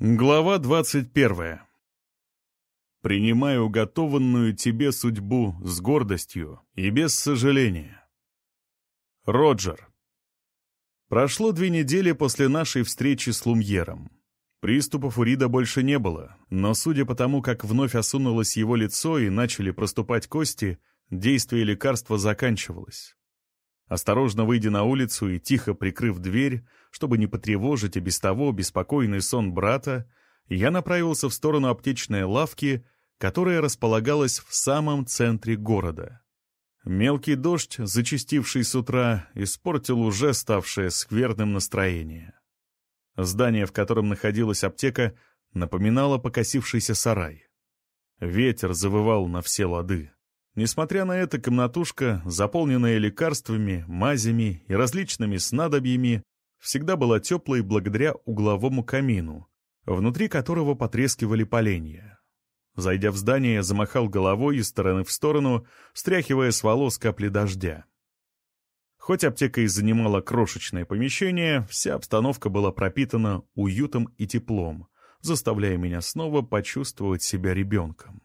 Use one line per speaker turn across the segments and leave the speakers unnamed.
Глава 21. Принимаю уготованную тебе судьбу с гордостью и без сожаления. Роджер. Прошло две недели после нашей встречи с Лумьером. Приступов у Рида больше не было, но судя по тому, как вновь осунулось его лицо и начали проступать кости, действие лекарства заканчивалось. Осторожно выйдя на улицу и тихо прикрыв дверь, чтобы не потревожить и без того беспокойный сон брата, я направился в сторону аптечной лавки, которая располагалась в самом центре города. Мелкий дождь, зачастивший с утра, испортил уже ставшее скверным настроение. Здание, в котором находилась аптека, напоминало покосившийся сарай. Ветер завывал на все лады. Несмотря на это, комнатушка, заполненная лекарствами, мазями и различными снадобьями, всегда была теплой благодаря угловому камину, внутри которого потрескивали поленья. Зайдя в здание, замахал головой из стороны в сторону, стряхивая с волос капли дождя. Хоть аптека и занимала крошечное помещение, вся обстановка была пропитана уютом и теплом, заставляя меня снова почувствовать себя ребенком.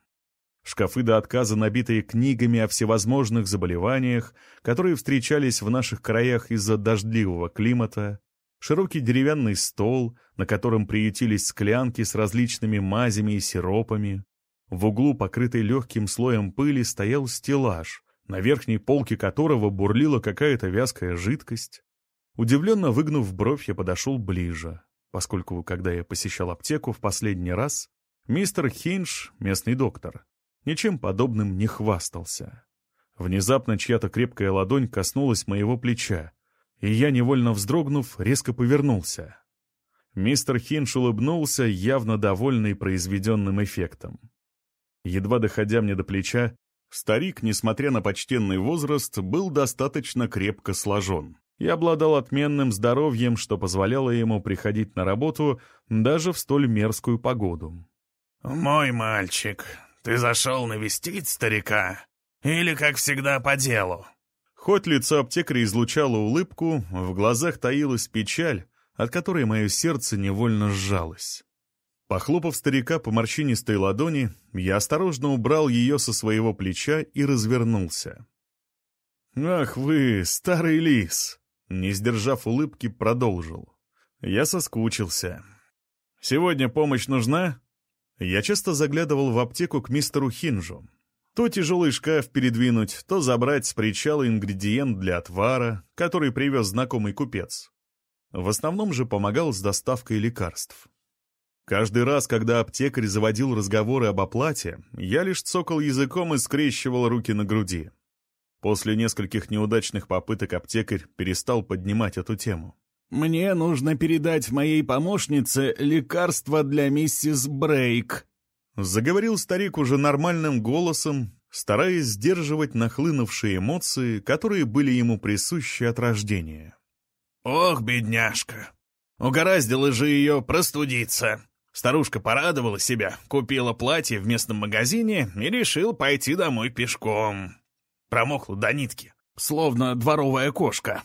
Шкафы до отказа, набитые книгами о всевозможных заболеваниях, которые встречались в наших краях из-за дождливого климата, широкий деревянный стол, на котором приютились склянки с различными мазями и сиропами. В углу, покрытый легким слоем пыли, стоял стеллаж, на верхней полке которого бурлила какая-то вязкая жидкость. Удивленно выгнув бровь, я подошел ближе, поскольку, когда я посещал аптеку в последний раз, мистер Хинш, местный доктор, ничем подобным не хвастался. Внезапно чья-то крепкая ладонь коснулась моего плеча, и я, невольно вздрогнув, резко повернулся. Мистер Хинш улыбнулся, явно довольный произведенным эффектом. Едва доходя мне до плеча, старик, несмотря на почтенный возраст, был достаточно крепко сложен и обладал отменным здоровьем, что позволяло ему приходить на работу даже в столь мерзкую погоду.
«Мой мальчик, ты зашел навестить старика? Или, как всегда, по делу?»
Хоть лицо аптекаря излучало улыбку, в глазах таилась печаль, от которой мое сердце невольно сжалось. Похлопав старика по морщинистой ладони, я осторожно убрал ее со своего плеча и развернулся. «Ах вы, старый лис!» Не сдержав улыбки, продолжил. Я соскучился. «Сегодня помощь нужна?» Я часто заглядывал в аптеку к мистеру Хинжу. То тяжелый шкаф передвинуть, то забрать с причала ингредиент для отвара, который привез знакомый купец. В основном же помогал с доставкой лекарств. Каждый раз, когда аптекарь заводил разговоры об оплате, я лишь цокал языком и скрещивал руки на груди. После нескольких неудачных попыток аптекарь перестал поднимать эту тему.
«Мне нужно передать моей помощнице лекарство для миссис Брейк», —
заговорил старик уже нормальным голосом, стараясь сдерживать нахлынувшие эмоции, которые были ему присущи от рождения.
«Ох, бедняжка! Угораздило же ее простудиться!» Старушка порадовала себя, купила платье в местном магазине и решила пойти домой пешком. Промокла до нитки, словно дворовая кошка.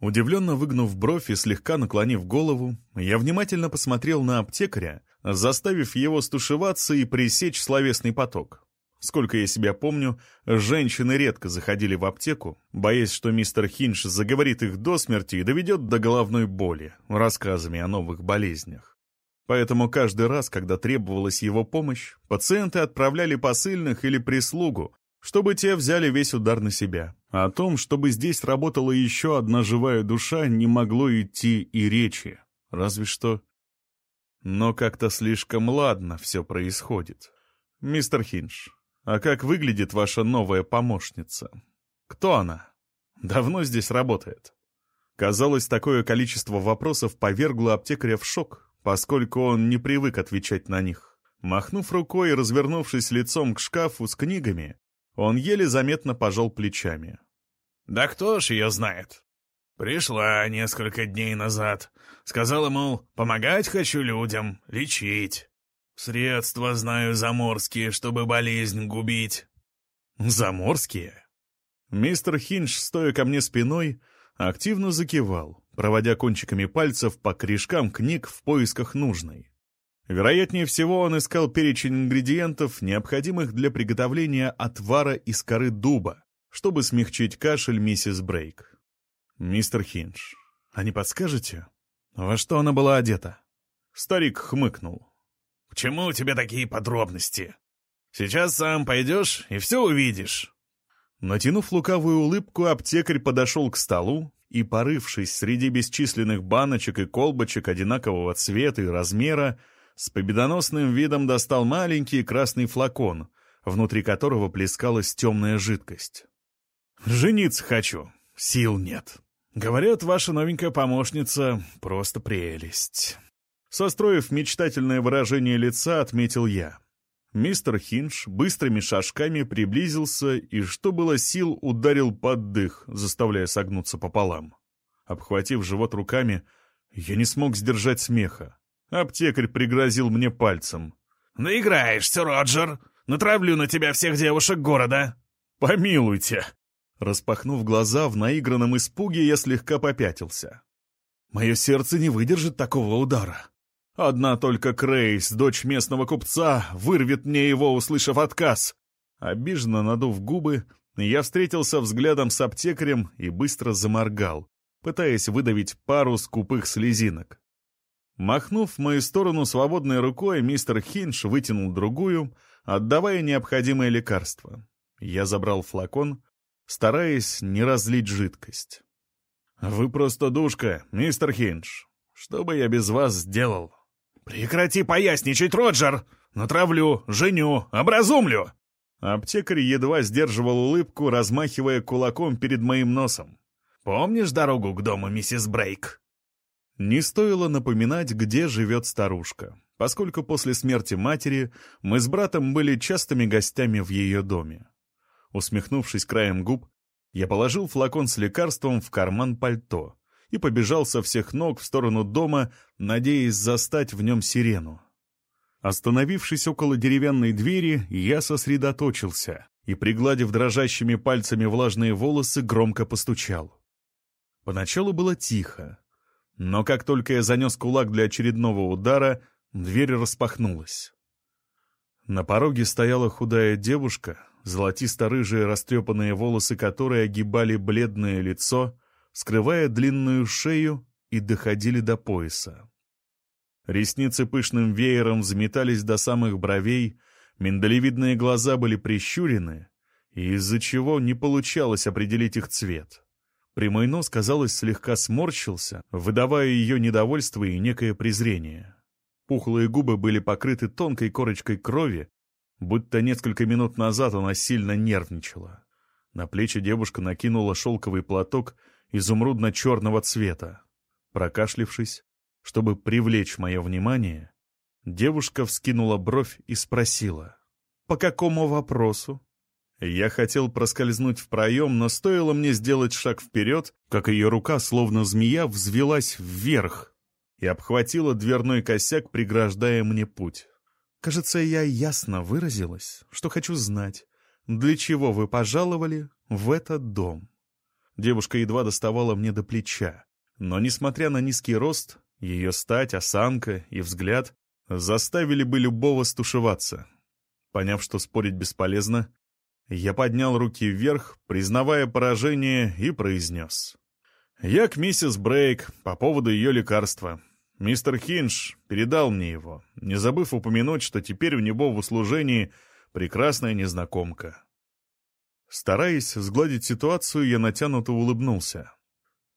Удивленно выгнув бровь и слегка наклонив голову, я внимательно посмотрел на аптекаря, заставив его стушеваться и пресечь словесный поток. Сколько я себя помню, женщины редко заходили в аптеку, боясь, что мистер Хинш заговорит их до смерти и доведет до головной боли рассказами о новых болезнях. Поэтому каждый раз, когда требовалась его помощь, пациенты отправляли посыльных или прислугу, чтобы те взяли весь удар на себя. О том, чтобы здесь работала еще одна живая душа, не могло идти и речи. Разве что... Но как-то слишком ладно все происходит. Мистер Хинш, а как выглядит ваша новая помощница? Кто она? Давно здесь работает? Казалось, такое количество вопросов повергло аптекаря в шок, поскольку он не привык отвечать на них. Махнув рукой и развернувшись лицом к шкафу с книгами, он еле заметно пожал плечами.
«Да кто ж ее знает? Пришла несколько дней назад. Сказала, мол, помогать хочу людям, лечить. Средства знаю заморские, чтобы болезнь губить».
«Заморские?» Мистер Хинч, стоя ко мне спиной, активно закивал, проводя кончиками пальцев по корешкам книг в поисках нужной. Вероятнее всего, он искал перечень ингредиентов, необходимых для приготовления отвара из коры дуба, чтобы смягчить кашель миссис Брейк. «Мистер Хиндж, а не подскажете, во что она была одета?» Старик хмыкнул.
«К чему тебя такие подробности? Сейчас сам пойдешь и все увидишь».
Натянув лукавую улыбку, аптекарь подошел к столу и, порывшись среди бесчисленных баночек и колбочек одинакового цвета и размера, с победоносным видом достал маленький красный флакон, внутри которого плескалась темная жидкость. «Жениться хочу. Сил нет. Говорят, ваша новенькая помощница — просто прелесть». Состроив мечтательное выражение лица, отметил я. Мистер Хинш быстрыми шажками приблизился и, что было сил, ударил под дых, заставляя согнуться пополам. Обхватив живот руками, я не смог сдержать смеха. Аптекарь пригрозил мне пальцем.
«Наиграешься, Роджер! Натравлю на тебя всех девушек города!»
«Помилуйте!» Распахнув глаза, в наигранном испуге я слегка попятился. «Мое сердце не выдержит такого удара. Одна только Крейс, дочь местного купца, вырвет мне его, услышав отказ». Обиженно надув губы, я встретился взглядом с аптекарем и быстро заморгал, пытаясь выдавить пару скупых слезинок. Махнув в мою сторону свободной рукой, мистер Хинш вытянул другую, отдавая необходимое лекарство. Я забрал флакон, стараясь не разлить жидкость. «Вы просто душка, мистер Хинш. Что бы я без вас сделал?»
«Прекрати поясничать, Роджер! Натравлю, женю, образумлю!»
Аптекарь едва сдерживал улыбку, размахивая кулаком перед моим носом.
«Помнишь дорогу к дому, миссис Брейк?»
Не стоило напоминать, где живет старушка, поскольку после смерти матери мы с братом были частыми гостями в ее доме. Усмехнувшись краем губ, я положил флакон с лекарством в карман пальто и побежал со всех ног в сторону дома, надеясь застать в нем сирену. Остановившись около деревянной двери, я сосредоточился и, пригладив дрожащими пальцами влажные волосы, громко постучал. Поначалу было тихо, но как только я занес кулак для очередного удара, дверь распахнулась. На пороге стояла худая девушка, золотисто-рыжие растрепанные волосы которой огибали бледное лицо, скрывая длинную шею и доходили до пояса. Ресницы пышным веером взметались до самых бровей, миндалевидные глаза были прищурены, из-за чего не получалось определить их цвет. Прямой нос, казалось, слегка сморщился, выдавая ее недовольство и некое презрение. Пухлые губы были покрыты тонкой корочкой крови, будто несколько минут назад она сильно нервничала. На плечи девушка накинула шелковый платок изумрудно-черного цвета. Прокашлившись, чтобы привлечь мое внимание, девушка вскинула бровь и спросила. «По какому вопросу?» Я хотел проскользнуть в проем, но стоило мне сделать шаг вперед, как ее рука, словно змея, взвелась вверх и обхватила дверной косяк, преграждая мне путь. Кажется, я ясно выразилась, что хочу знать, для чего вы пожаловали в этот дом. Девушка едва доставала мне до плеча, но, несмотря на низкий рост, ее стать, осанка и взгляд заставили бы любого стушеваться. Поняв, что спорить бесполезно, я поднял руки вверх, признавая поражение, и произнес. «Я к миссис Брейк по поводу ее лекарства. Мистер Хинш передал мне его, не забыв упомянуть, что теперь у него в услужении прекрасная незнакомка». Стараясь сгладить ситуацию, я натянуто улыбнулся.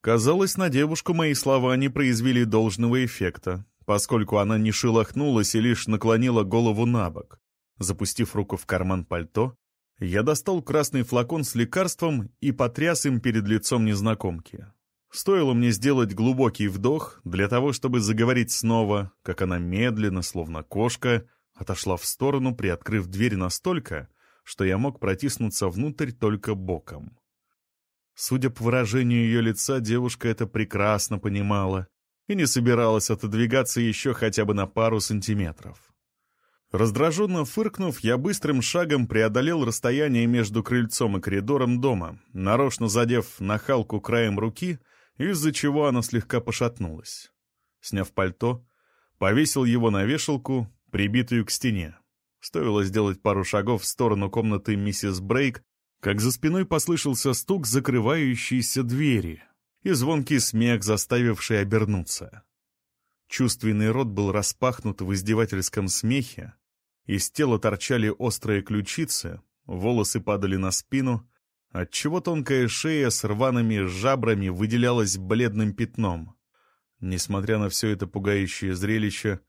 Казалось, на девушку мои слова не произвели должного эффекта, поскольку она не шелохнулась и лишь наклонила голову на бок. Запустив руку в карман пальто, я достал красный флакон с лекарством и потряс им перед лицом незнакомки. Стоило мне сделать глубокий вдох для того, чтобы заговорить снова, как она медленно, словно кошка, отошла в сторону, приоткрыв дверь настолько, что я мог протиснуться внутрь только боком. Судя по выражению ее лица, девушка это прекрасно понимала и не собиралась отодвигаться еще хотя бы на пару сантиметров. Раздраженно фыркнув, я быстрым шагом преодолел расстояние между крыльцом и коридором дома, нарочно задев нахалку краем руки, из-за чего она слегка пошатнулась. Сняв пальто, Повесил его на вешалку, прибитую к стене. Стоило сделать пару шагов в сторону комнаты миссис Брейк, как за спиной послышался стук закрывающейся двери и звонкий смех, заставивший обернуться. Чувственный рот был распахнут в издевательском смехе, из тела торчали острые ключицы, волосы падали на спину, отчего тонкая шея с рваными жабрами выделялась бледным пятном. Несмотря на все это пугающее зрелище,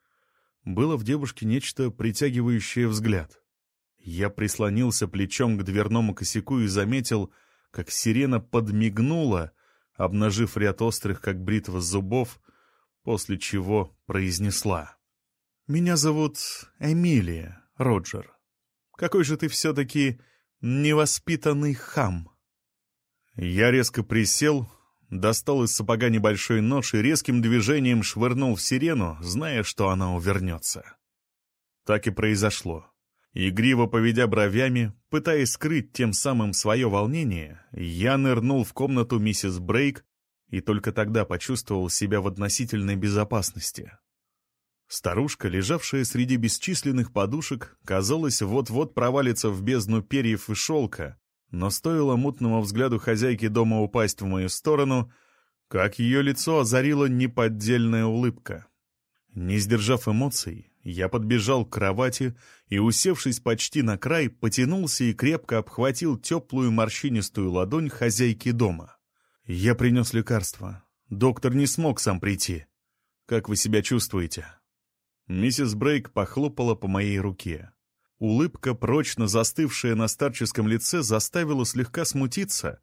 было в девушке нечто притягивающее взгляд. Я прислонился плечом к дверному косяку и заметил, как сирена подмигнула, обнажив ряд острых, как бритва зубов, после чего произнесла. «Меня зовут Эмилия, Роджер. Какой же ты все-таки невоспитанный хам!» Я резко присел, достал из сапога небольшой нож и резким движением швырнул в сирену, зная, что она увернется. Так и произошло. Игриво поведя бровями, пытаясь скрыть тем самым свое волнение, я нырнул в комнату миссис Брейк и только тогда почувствовал себя в относительной безопасности. Старушка, лежавшая среди бесчисленных подушек, казалось, вот-вот провалится в бездну перьев и шелка, но стоило мутному взгляду хозяйки дома упасть в мою сторону, как ее лицо озарила неподдельная улыбка. Не сдержав эмоций, я подбежал к кровати и, усевшись почти на край, потянулся и крепко обхватил теплую морщинистую ладонь хозяйки дома. «Я принес лекарство. Доктор не смог сам прийти. Как вы себя чувствуете?» Миссис Брейк похлопала по моей руке. Улыбка, прочно застывшая на старческом лице, заставила слегка смутиться,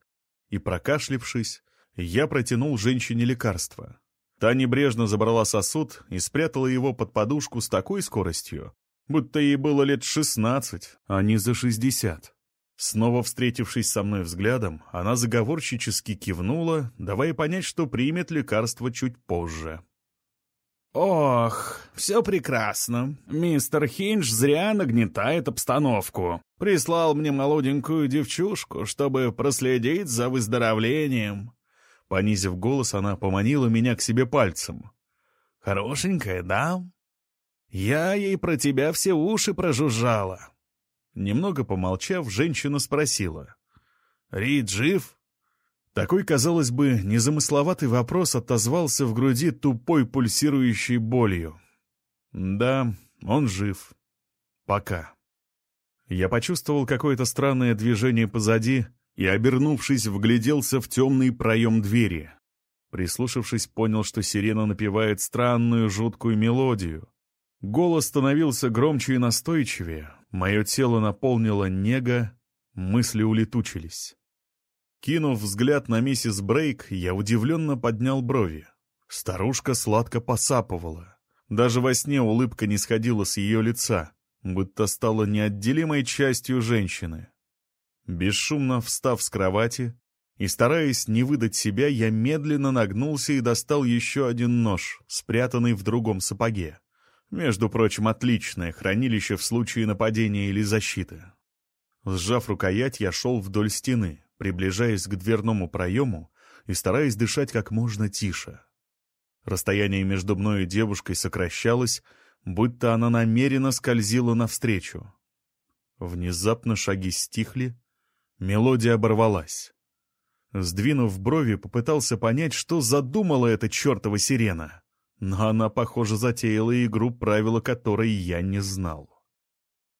и, прокашлившись, я протянул женщине лекарство. Та небрежно забрала сосуд и спрятала его под подушку с такой скоростью, будто ей было лет шестнадцать, а не за шестьдесят. Снова встретившись со мной взглядом, она заговорщически кивнула, давая понять, что примет лекарство чуть позже.
«Ох, все прекрасно. Мистер Хинч зря нагнетает обстановку. Прислал мне молоденькую девчушку, чтобы проследить за выздоровлением».
Понизив голос, она поманила меня к себе пальцем.
«Хорошенькая, да? Я ей про тебя все уши прожужжала.
Немного помолчав, женщина спросила.
«Рид жив?»
Такой, казалось бы, незамысловатый вопрос отозвался в груди тупой пульсирующей болью. «Да, он жив. Пока». Я почувствовал какое-то странное движение позади и, обернувшись, вгляделся в темный проем двери. Прислушавшись, понял, что сирена напевает странную жуткую мелодию. Голос становился громче и настойчивее, Мое тело наполнило нега, мысли улетучились. Кинув взгляд на миссис Брейк, я удивленно поднял брови. Старушка сладко посапывала. Даже во сне улыбка не сходила с ее лица, будто стала неотделимой частью женщины. Бесшумно встав с кровати и стараясь не выдать себя, я медленно нагнулся и достал еще один нож, спрятанный в другом сапоге. Между прочим, отличное хранилище в случае нападения или защиты. Сжав рукоять, я шел вдоль стены, приближаясь к дверному проему и стараясь дышать как можно тише. Расстояние между мной и девушкой сокращалось, будто она намеренно скользила навстречу. Внезапно шаги стихли, мелодия оборвалась. Сдвинув брови, попытался понять, что задумала эта чертова сирена. Но она, похоже, затеяла игру, правила которой я не знал.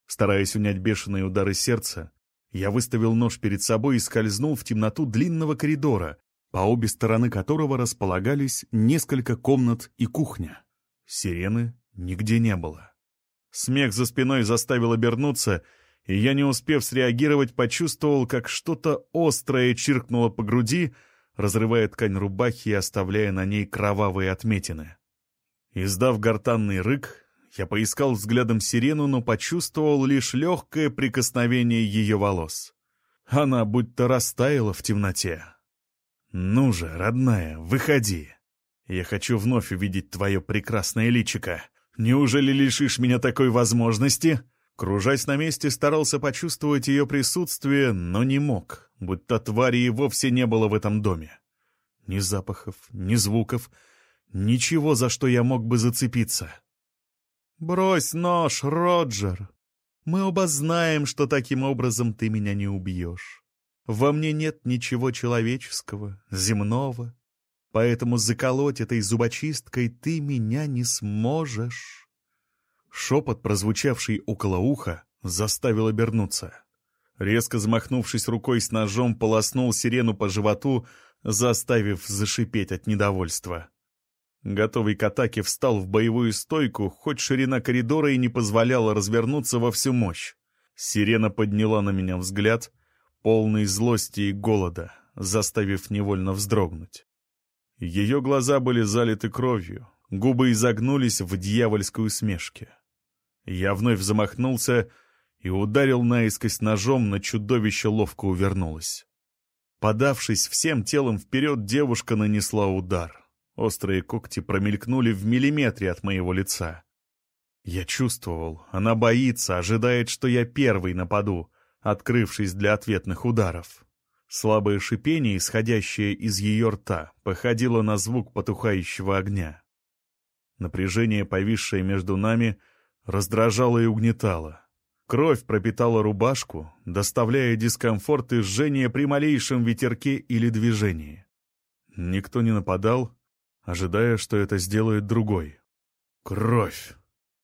Стараясь унять бешеные удары сердца, я выставил нож перед собой и скользнул в темноту длинного коридора, по обе стороны которого располагались несколько комнат и кухня. Сирены нигде не было. Смех за спиной заставил обернуться, и я, не успев среагировать, почувствовал, как что-то острое чиркнуло по груди, разрывая ткань рубахи и оставляя на ней кровавые отметины. Издав гортанный рык, я поискал взглядом сирену, но почувствовал лишь легкое прикосновение ее волос. Она будто растаяла в темноте. «Ну же, родная, выходи. Я хочу вновь увидеть твое прекрасное личико. Неужели лишишь меня такой возможности?» Кружась на месте, старался почувствовать ее присутствие, но не мог, будто твари и вовсе не было в этом доме. Ни запахов, ни звуков — Ничего, за что я мог бы зацепиться. «Брось нож, Роджер! Мы оба знаем, что таким образом ты меня не убьешь. Во мне нет ничего человеческого, земного, поэтому заколоть этой зубочисткой ты меня не сможешь». Шепот, прозвучавший около уха, заставил обернуться. Резко замахнувшись рукой с ножом, полоснул сирену по животу, заставив зашипеть от недовольства. Готовый к атаке встал в боевую стойку, хоть ширина коридора и не позволяла развернуться во всю мощь. Сирена подняла на меня взгляд, полный злости и голода, заставив невольно вздрогнуть. Ее глаза были залиты кровью, губы изогнулись в дьявольской усмешке. Я вновь замахнулся и ударил наискось ножом, на чудовище ловко увернулась. Подавшись всем телом вперед, девушка нанесла удар. Острые когти промелькнули в миллиметре от моего лица. Я чувствовал, она боится, ожидает, что я первый нападу, открывшись для ответных ударов. Слабое шипение, исходящее из ее рта, походило на звук потухающего огня. Напряжение, повисшее между нами, раздражало и угнетало. Кровь пропитала рубашку, доставляя дискомфорт и жжение при малейшем ветерке или движении. Никто не нападал, ожидая, что это сделает другой. Кровь,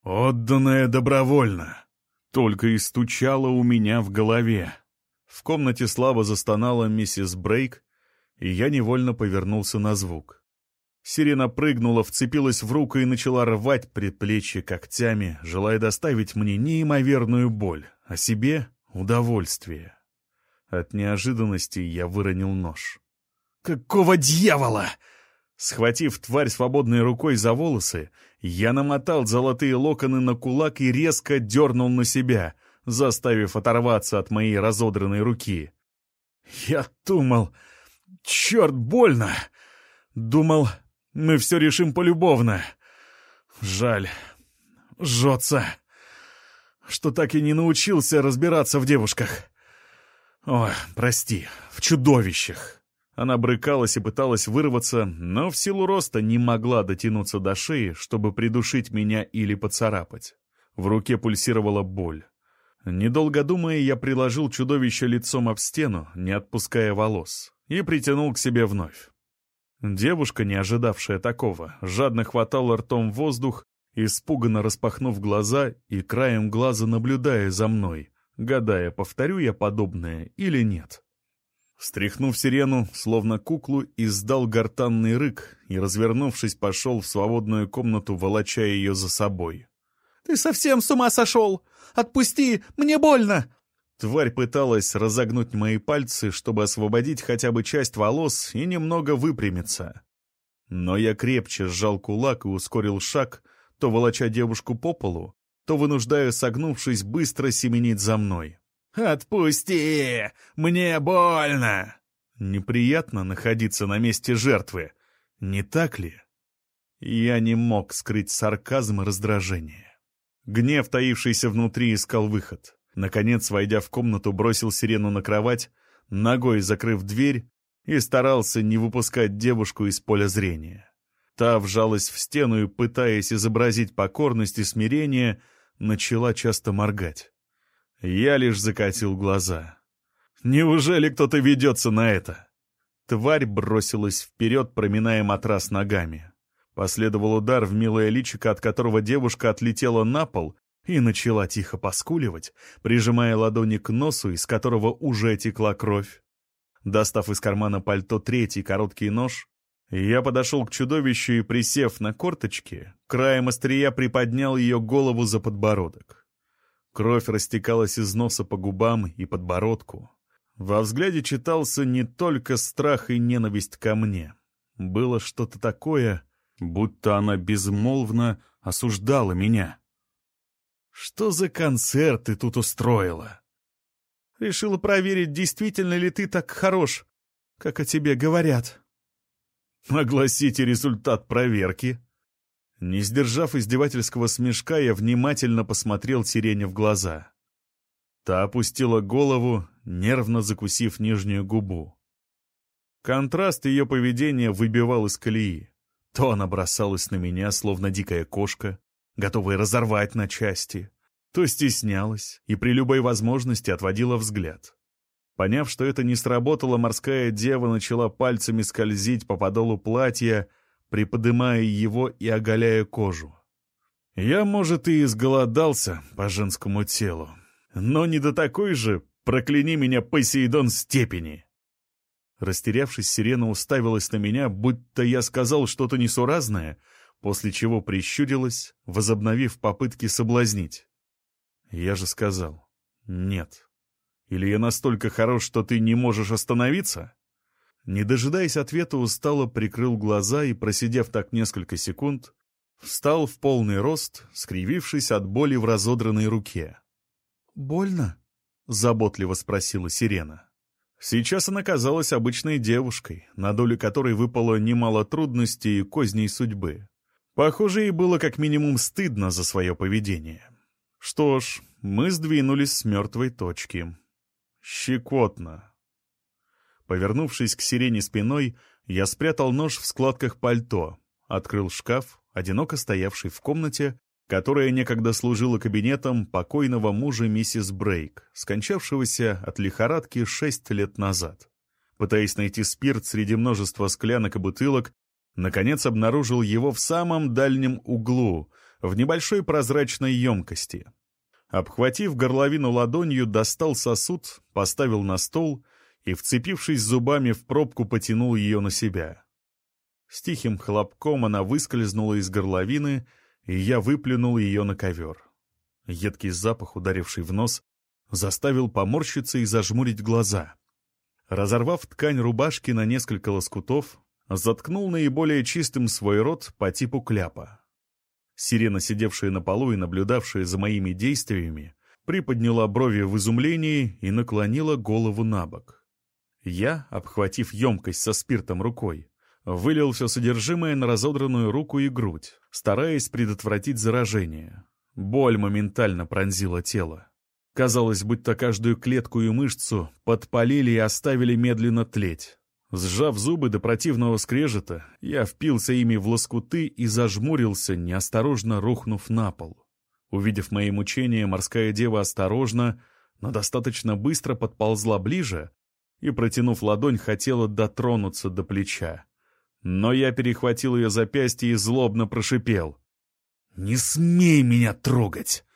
отданная добровольно, только и стучала у меня в голове. В комнате слабо застонала миссис Брейк, и я невольно повернулся на звук. Сирена прыгнула, вцепилась в руку и начала рвать предплечье когтями, желая доставить мне неимоверную боль, а себе — удовольствие. От неожиданности я выронил нож. «Какого дьявола!» Схватив тварь свободной рукой за волосы, я намотал золотые локоны на кулак и резко дернул на себя, заставив оторваться от моей разодранной руки. Я думал... Черт, больно! Думал, мы все решим полюбовно. Жаль. Жжется. Что так и не научился разбираться в девушках. Ой, прости, в чудовищах. Она брыкалась и пыталась вырваться, но в силу роста не могла дотянуться до шеи, чтобы придушить меня или поцарапать. В руке пульсировала боль. Недолго думая, я приложил чудовище лицом об стену, не отпуская волос, и притянул к себе вновь. Девушка, не ожидавшая такого, жадно хватала ртом воздух, испуганно распахнув глаза и краем глаза наблюдая за мной, гадая, повторю я подобное или нет. Стряхнув сирену, словно куклу, издал гортанный рык и, развернувшись, пошел в свободную комнату, волоча ее за собой. «Ты совсем с ума сошел! Отпусти! Мне больно!» Тварь пыталась разогнуть мои пальцы, чтобы освободить хотя бы часть волос и немного выпрямиться. Но я крепче сжал кулак и ускорил шаг, то волоча девушку по полу, то вынуждая, согнувшись, быстро семенить за мной. «Отпусти! Мне больно!» Неприятно находиться на месте жертвы, не так ли? Я не мог скрыть сарказм и раздражение. Гнев, таившийся внутри, искал выход. Наконец, войдя в комнату, бросил сирену на кровать, ногой закрыв дверь и старался не выпускать девушку из поля зрения. Та вжалась в стену и, пытаясь изобразить покорность и смирение, начала часто моргать. Я лишь закатил глаза. «Неужели кто-то ведется на это?» Тварь бросилась вперед, проминая матрас ногами. Последовал удар в милое личико, от которого девушка отлетела на пол и начала тихо поскуливать, прижимая ладони к носу, из которого уже текла кровь. Достав из кармана пальто третий короткий нож, я подошел к чудовищу и, присев на корточки, краем острия приподнял ее голову за подбородок. Кровь растекалась из носа по губам и подбородку. Во взгляде читался не только страх и ненависть ко мне. Было что-то такое, будто она безмолвно осуждала меня. Что за концерт ты тут устроила? Решила проверить, действительно ли ты так хорош, как о тебе говорят. Огласите результат проверки. Не сдержав издевательского смешка, я внимательно посмотрел Сирене в глаза. Та опустила голову, нервно закусив нижнюю губу. Контраст ее поведения выбивал из колеи. То она бросалась на меня, словно дикая кошка, готовая разорвать на части, то стеснялась и при любой возможности отводила взгляд. Поняв, что это не сработало, морская дева начала пальцами скользить по подолу платья, приподымая его и оголяя кожу. Я, может, и изголодался по женскому телу, но не до такой же «прокляни меня, Посейдон, степени». Растерявшись, сирена уставилась на меня, будто я сказал что-то несуразное, после чего прищурилась, возобновив попытки соблазнить. Я же сказал «нет». Или я настолько хорош, что ты не можешь остановиться? Не дожидаясь ответа, устало прикрыл глаза и, просидев так несколько секунд, встал в полный рост, скривившись от боли в разодранной руке. «Больно?» — заботливо спросила сирена. Сейчас она казалась обычной девушкой, на долю которой выпало немало трудностей и козней судьбы. Похоже, ей было как минимум стыдно за свое поведение. Что ж, мы сдвинулись с мертвой точки. Щекотно. Повернувшись к сирене спиной, я спрятал нож в складках пальто, открыл шкаф, одиноко стоявший в комнате, которая некогда служила кабинетом покойного мужа миссис Брейк, скончавшегося от лихорадки шесть лет назад. Пытаясь найти спирт среди множества склянок и бутылок, наконец обнаружил его в самом дальнем углу, в небольшой прозрачной емкости. Обхватив горловину ладонью, достал сосуд, поставил на стол и, вцепившись зубами в пробку, потянул ее на себя. С тихим хлопком она выскользнула из горловины, и я выплюнул ее на ковер. Едкий запах, ударивший в нос, заставил поморщиться и зажмурить глаза. Разорвав ткань рубашки на несколько лоскутов, заткнул наиболее чистым свой рот по типу кляпа. Сирена, сидевшая на полу и наблюдавшая за моими действиями, приподняла брови в изумлении и наклонила голову на бок. Я, обхватив емкость со спиртом рукой, вылил все содержимое на разодранную руку и грудь, стараясь предотвратить заражение. Боль моментально пронзила тело. Казалось, будто каждую клетку и мышцу подпалили и оставили медленно тлеть. Сжав зубы до противного скрежета, я впился ими в лоскуты и зажмурился, неосторожно рухнув на пол. Увидев мои мучения, морская дева осторожно, но достаточно быстро подползла ближе и, протянув ладонь, хотела дотронуться до плеча. Но я перехватил ее запястье и злобно прошипел. «Не смей меня трогать!»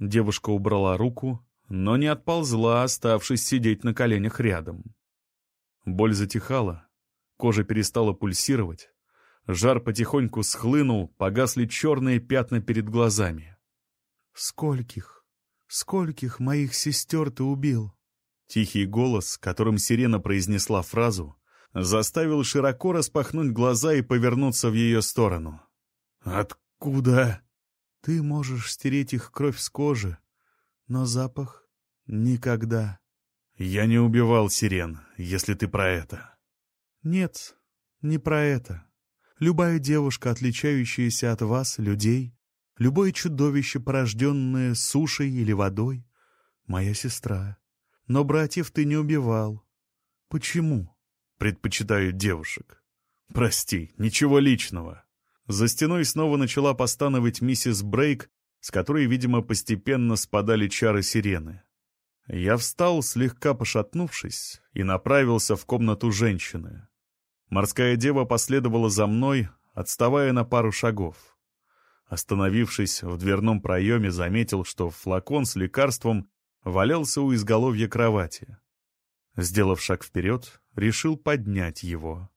Девушка убрала руку, но не отползла, оставшись сидеть на коленях рядом. Боль затихала, кожа перестала пульсировать, жар потихоньку схлынул, погасли черные пятна перед глазами. «Скольких, скольких моих сестер ты убил?» Тихий голос, которым сирена произнесла фразу, заставил широко распахнуть глаза и повернуться в ее сторону. «Откуда?» «Ты можешь стереть их кровь с кожи, но запах — никогда». «Я не убивал сирен, если ты про это». «Нет, не про это. Любая девушка, отличающаяся от вас, людей, любое чудовище, порожденное сушей или водой, моя сестра. Но братьев ты не убивал. Почему?» «Предпочитаю девушек». «Прости, ничего личного». За стеной снова начала постановить миссис Брейк, с которой, видимо, постепенно спадали чары сирены. Я встал, слегка пошатнувшись, и направился в комнату женщины. Морская дева последовала за мной, отставая на пару шагов. Остановившись в дверном проеме, заметил, что флакон с лекарством валялся у изголовья кровати. Сделав шаг вперед, решил поднять его.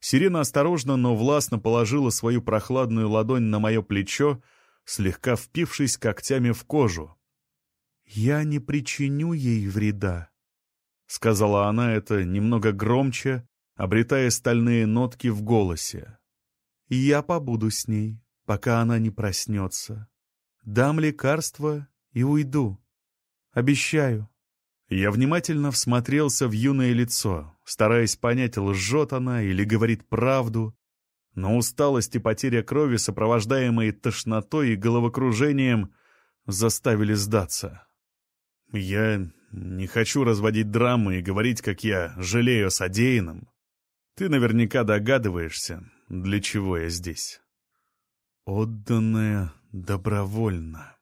Сирена осторожно, но властно положила свою прохладную ладонь на мое плечо, слегка впившись когтями в кожу, «Я не причиню ей вреда», — сказала она это немного громче, обретая стальные нотки в голосе. «Я побуду с ней, пока она не проснется. Дам лекарство и уйду. Обещаю». Я внимательно всмотрелся в юное лицо, стараясь понять, лжет она или говорит правду, но усталость и потеря крови, сопровождаемые тошнотой и головокружением, заставили сдаться. Я не хочу разводить драмы и говорить, как я жалею о содеянном. Ты наверняка догадываешься, для чего я здесь. Отданная добровольно.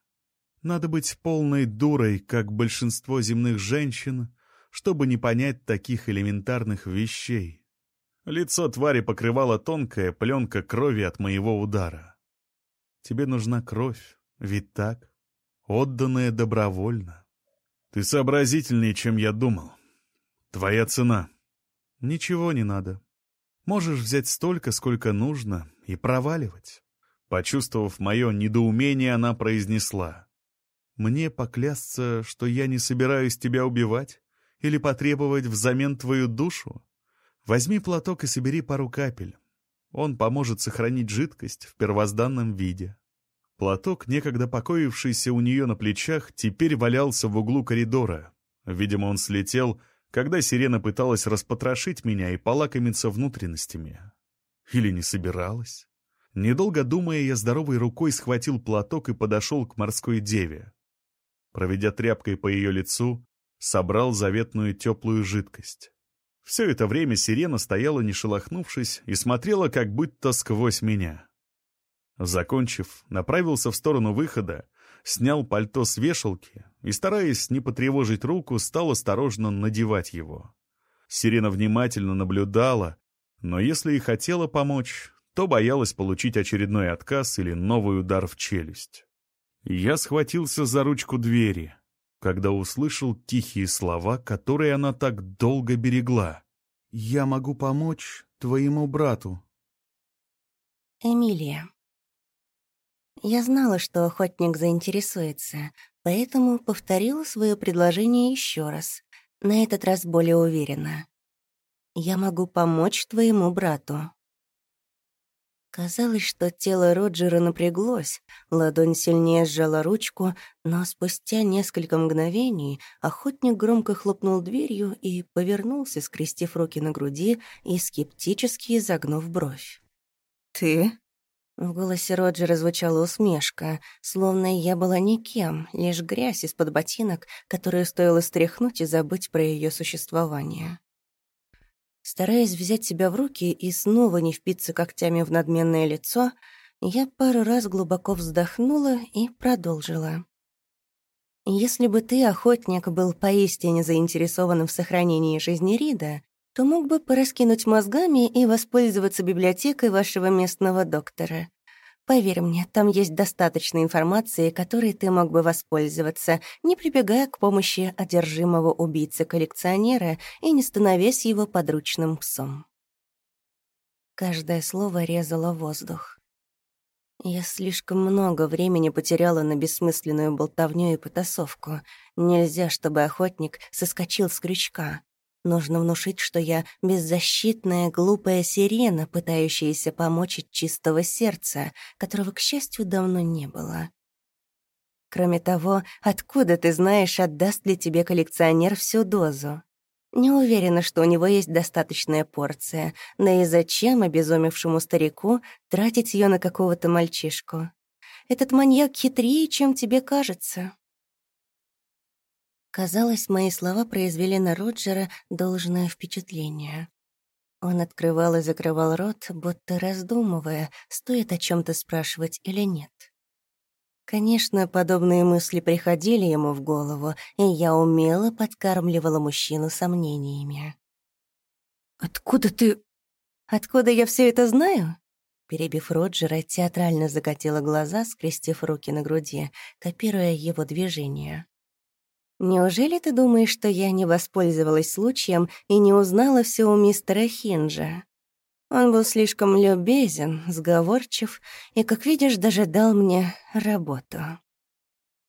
Надо быть полной дурой, как большинство земных женщин, чтобы не понять таких элементарных вещей. Лицо твари покрывала тонкая пленка крови от моего удара. Тебе нужна кровь, ведь так? Отданная добровольно. Ты сообразительнее, чем я думал. Твоя цена. Ничего не надо. Можешь взять столько, сколько нужно, и проваливать. Почувствовав мое недоумение, она произнесла. «Мне поклясться, что я не собираюсь тебя убивать или потребовать взамен твою душу? Возьми платок и собери пару капель. Он поможет сохранить жидкость в первозданном виде». Платок, некогда покоившийся у нее на плечах, теперь валялся в углу коридора. Видимо, он слетел, когда сирена пыталась распотрошить меня и полакомиться внутренностями. Или не собиралась? Недолго думая, я здоровой рукой схватил платок и подошел к морской деве. Проведя тряпкой по ее лицу, собрал заветную теплую жидкость. Все это время сирена стояла, не шелохнувшись, и смотрела как будто сквозь меня. Закончив, направился в сторону выхода, снял пальто с вешалки и, стараясь не потревожить руку, стал осторожно надевать его. Сирена внимательно наблюдала, но если и хотела помочь, то боялась получить очередной отказ или новый удар в челюсть. Я схватился за ручку двери, когда услышал тихие слова, которые она так долго берегла. «Я могу помочь твоему брату».
Эмилия. Я знала, что охотник заинтересуется, поэтому повторила свое предложение еще раз, на этот раз более уверенно. «Я могу помочь твоему брату». Казалось, что тело Роджера напряглось, ладонь сильнее сжала ручку, но спустя несколько мгновений охотник громко хлопнул дверью и повернулся, скрестив руки на груди и скептически изогнув бровь. «Ты?» В голосе Роджера звучала усмешка, словно я была никем, лишь грязь из-под ботинок, которую стоило стряхнуть и забыть про ее существование. Стараясь взять себя в руки и снова не впиться когтями в надменное лицо, я пару раз глубоко вздохнула и продолжила. «Если бы ты, охотник, был поистине заинтересован в сохранении жизни Рида, то мог бы пораскинуть мозгами и воспользоваться библиотекой вашего местного доктора. Поверь мне, там есть достаточно информации, которой ты мог бы воспользоваться, не прибегая к помощи одержимого убийцы-коллекционера и не становясь его подручным псом. Каждое слово резало воздух. Я слишком много времени потеряла на бессмысленную болтовню и потасовку. Нельзя, чтобы охотник соскочил с крючка. Нужно внушить, что я беззащитная, глупая сирена, пытающаяся помочь от чистого сердца, которого, к счастью, давно не было. Кроме того, откуда ты знаешь, отдаст ли тебе коллекционер всю дозу? Не уверена, что у него есть достаточная порция, да и зачем обезумевшему старику тратить ее на какого-то мальчишку? Этот маньяк хитрее, чем тебе кажется. Казалось, мои слова произвели на Роджера должное впечатление. Он открывал и закрывал рот, будто раздумывая, стоит о чем то спрашивать или нет. Конечно, подобные мысли приходили ему в голову, и я умело подкармливала мужчину сомнениями. «Откуда ты...» «Откуда я все это знаю?» Перебив Роджера, театрально закатила глаза, скрестив руки на груди, копируя его движения. Неужели ты думаешь, что я не воспользовалась случаем и не узнала все у мистера Хинджа? Он был слишком любезен, сговорчив и, как видишь, даже дал мне работу.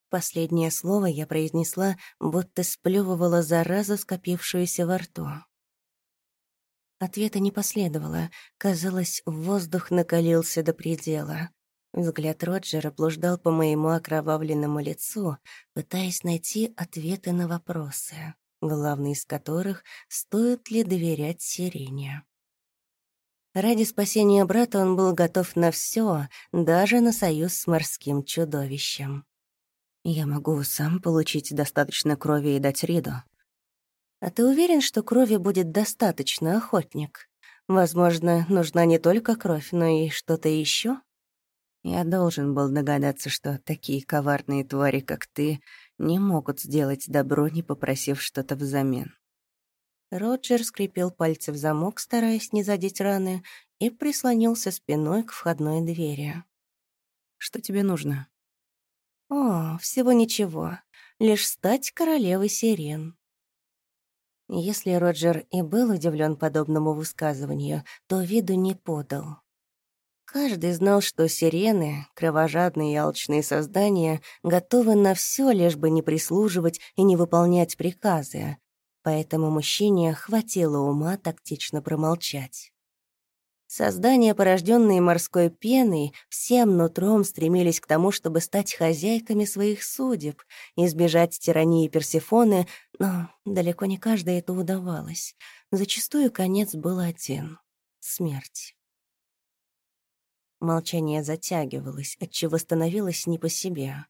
Последнее слово я произнесла, будто сплёвывала заразу, скопившуюся во рту. Ответа не последовало. Казалось, воздух накалился до предела. Взгляд Роджера блуждал по моему окровавленному лицу, пытаясь найти ответы на вопросы, главный из которых — стоит ли доверять Сирене. Ради спасения брата он был готов на все, даже на союз с морским чудовищем. «Я могу сам получить достаточно крови и дать Риду». «А ты уверен, что крови будет достаточно, охотник? Возможно, нужна не только кровь, но и что-то еще? Я должен был догадаться, что такие коварные твари, как ты, не могут сделать добро, не попросив что-то взамен. Роджер скрепил пальцы в замок, стараясь не задеть раны, и прислонился спиной к входной двери. «Что тебе нужно?» «О, всего ничего. Лишь стать королевой сирен». Если Роджер и был удивлен подобному высказыванию, то виду не подал. Каждый знал, что сирены, кровожадные и алчные создания, готовы на все, лишь бы не прислуживать и не выполнять приказы, поэтому мужчине хватило ума тактично промолчать. Создания, порожденные морской пеной, всем нутром стремились к тому, чтобы стать хозяйками своих судеб, избежать тирании Персефоны, но далеко не каждой это удавалось. Зачастую конец был один — смерть. Молчание затягивалось, отчего становилось не по себе.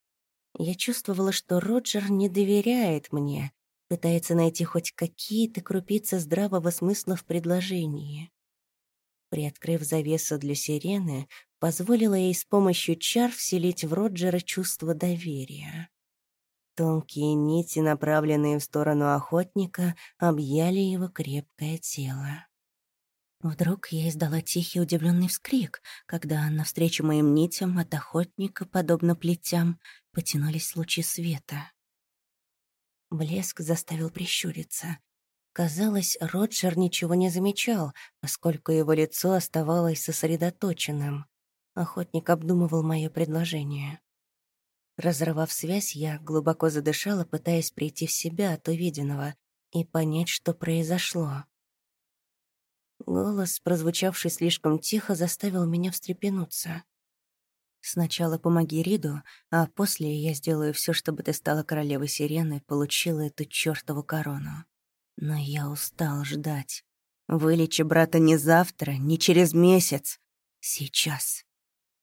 Я чувствовала, что Роджер не доверяет мне, пытается найти хоть какие-то крупицы здравого смысла в предложении. Приоткрыв завесу для сирены, позволила ей с помощью чар вселить в Роджера чувство доверия. Тонкие нити, направленные в сторону охотника, объяли его крепкое тело. Вдруг я издала тихий удивленный вскрик, когда навстречу моим нитям от охотника, подобно плетям, потянулись лучи света. Блеск заставил прищуриться. Казалось, Роджер ничего не замечал, поскольку его лицо оставалось сосредоточенным. Охотник обдумывал мое предложение. Разорвав связь, я глубоко задышала, пытаясь прийти в себя от увиденного и понять, что произошло. Голос, прозвучавший слишком тихо, заставил меня встрепенуться. «Сначала помоги Риду, а после я сделаю все, чтобы ты стала королевой сирены, получила эту чёртову корону. Но я устал ждать. Вылечи брата не завтра, не через месяц. Сейчас».